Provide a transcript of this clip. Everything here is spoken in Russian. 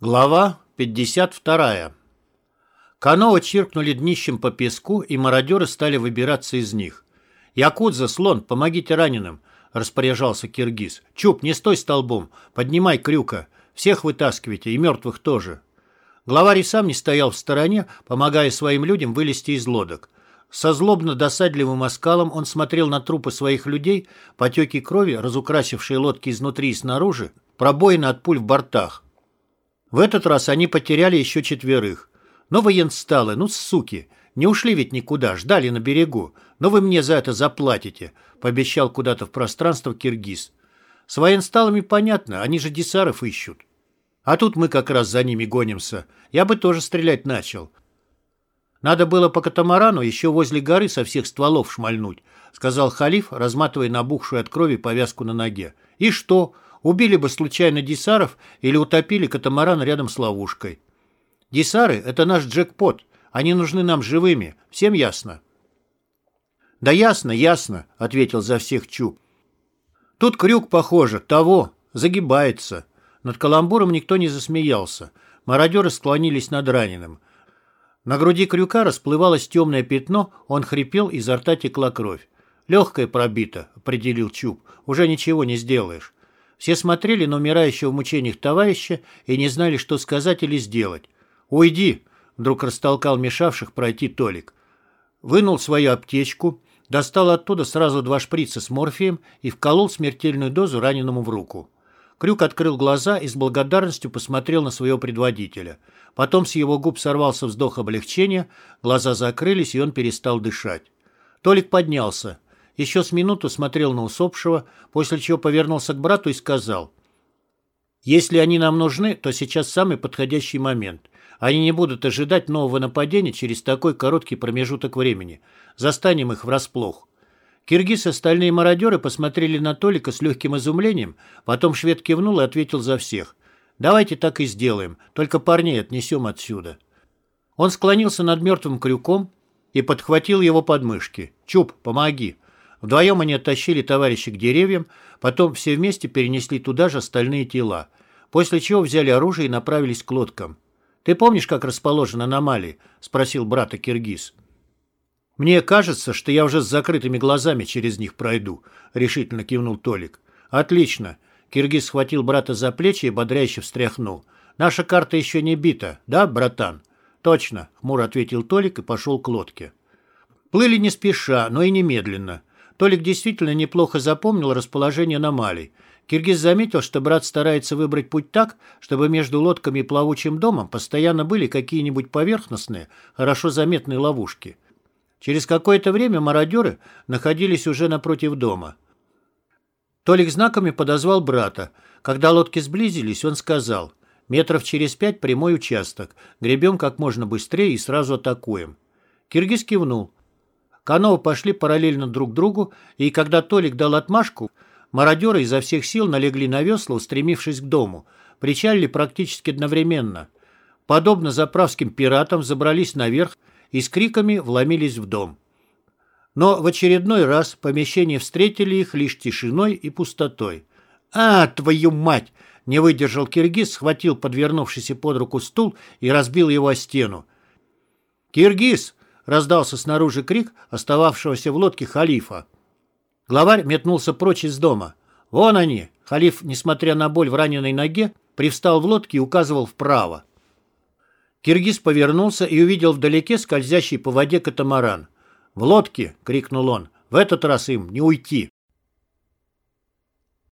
Глава 52. Каноэ чиркнули днищем по песку, и мародеры стали выбираться из них. «Якудза, слон, помогите раненым!» — распоряжался Киргиз. «Чуп, не стой столбом, поднимай крюка. Всех вытаскивайте, и мертвых тоже». Главарь сам не стоял в стороне, помогая своим людям вылезти из лодок. Со злобно-досадливым оскалом он смотрел на трупы своих людей, потеки крови, разукрасившие лодки изнутри и снаружи, пробоины от пуль в бортах. В этот раз они потеряли еще четверых. Но военсталы, ну суки, не ушли ведь никуда, ждали на берегу. Но вы мне за это заплатите, пообещал куда-то в пространство Киргиз. С военсталами понятно, они же десаров ищут. А тут мы как раз за ними гонимся. Я бы тоже стрелять начал. Надо было по катамарану еще возле горы со всех стволов шмальнуть, сказал халиф, разматывая набухшую от крови повязку на ноге. И что? Убили бы случайно десаров или утопили катамаран рядом с ловушкой. Десары — это наш джекпот. Они нужны нам живыми. Всем ясно? «Да ясно, ясно», — ответил за всех Чуб. «Тут крюк, похоже, того, загибается». Над каламбуром никто не засмеялся. Мародеры склонились над раненым. На груди крюка расплывалось темное пятно, он хрипел, изо рта текла кровь. «Легкое пробито», — определил Чуб. «Уже ничего не сделаешь». Все смотрели на умирающего в мучениях товарища и не знали, что сказать или сделать. «Уйди!» — вдруг растолкал мешавших пройти Толик. Вынул свою аптечку, достал оттуда сразу два шприца с морфием и вколол смертельную дозу раненому в руку. Крюк открыл глаза и с благодарностью посмотрел на своего предводителя. Потом с его губ сорвался вздох облегчения, глаза закрылись, и он перестал дышать. Толик поднялся. Еще с минуту смотрел на усопшего, после чего повернулся к брату и сказал, «Если они нам нужны, то сейчас самый подходящий момент. Они не будут ожидать нового нападения через такой короткий промежуток времени. Застанем их врасплох». Киргиз и остальные мародеры посмотрели на Толика с легким изумлением, потом швед кивнул и ответил за всех. «Давайте так и сделаем, только парней отнесем отсюда». Он склонился над мертвым крюком и подхватил его подмышки. «Чуб, помоги!» Вдвоем они оттащили товарища к деревьям, потом все вместе перенесли туда же остальные тела, после чего взяли оружие и направились к лодкам. «Ты помнишь, как расположены аномалии?» — спросил брата Киргиз. «Мне кажется, что я уже с закрытыми глазами через них пройду», — решительно кивнул Толик. «Отлично». Киргиз схватил брата за плечи и бодряще встряхнул. «Наша карта еще не бита, да, братан?» «Точно», — хмуро ответил Толик и пошел к лодке. Плыли не спеша, но и немедленно. Толик действительно неплохо запомнил расположение аномалий. Киргиз заметил, что брат старается выбрать путь так, чтобы между лодками и плавучим домом постоянно были какие-нибудь поверхностные, хорошо заметные ловушки. Через какое-то время мародеры находились уже напротив дома. Толик знаками подозвал брата. Когда лодки сблизились, он сказал, «Метров через пять прямой участок. Гребем как можно быстрее и сразу атакуем». Киргиз кивнул. Каноэ пошли параллельно друг другу, и когда Толик дал отмашку, мародеры изо всех сил налегли на весла, устремившись к дому. Причалили практически одновременно. Подобно заправским пиратам забрались наверх и с криками вломились в дом. Но в очередной раз помещение встретили их лишь тишиной и пустотой. «А, твою мать!» — не выдержал киргиз, схватил подвернувшийся под руку стул и разбил его о стену. «Киргиз!» Раздался снаружи крик остававшегося в лодке халифа. Главарь метнулся прочь из дома. «Вон они!» Халиф, несмотря на боль в раненой ноге, привстал в лодке и указывал вправо. Киргиз повернулся и увидел вдалеке скользящий по воде катамаран. «В лодке!» — крикнул он. «В этот раз им не уйти!»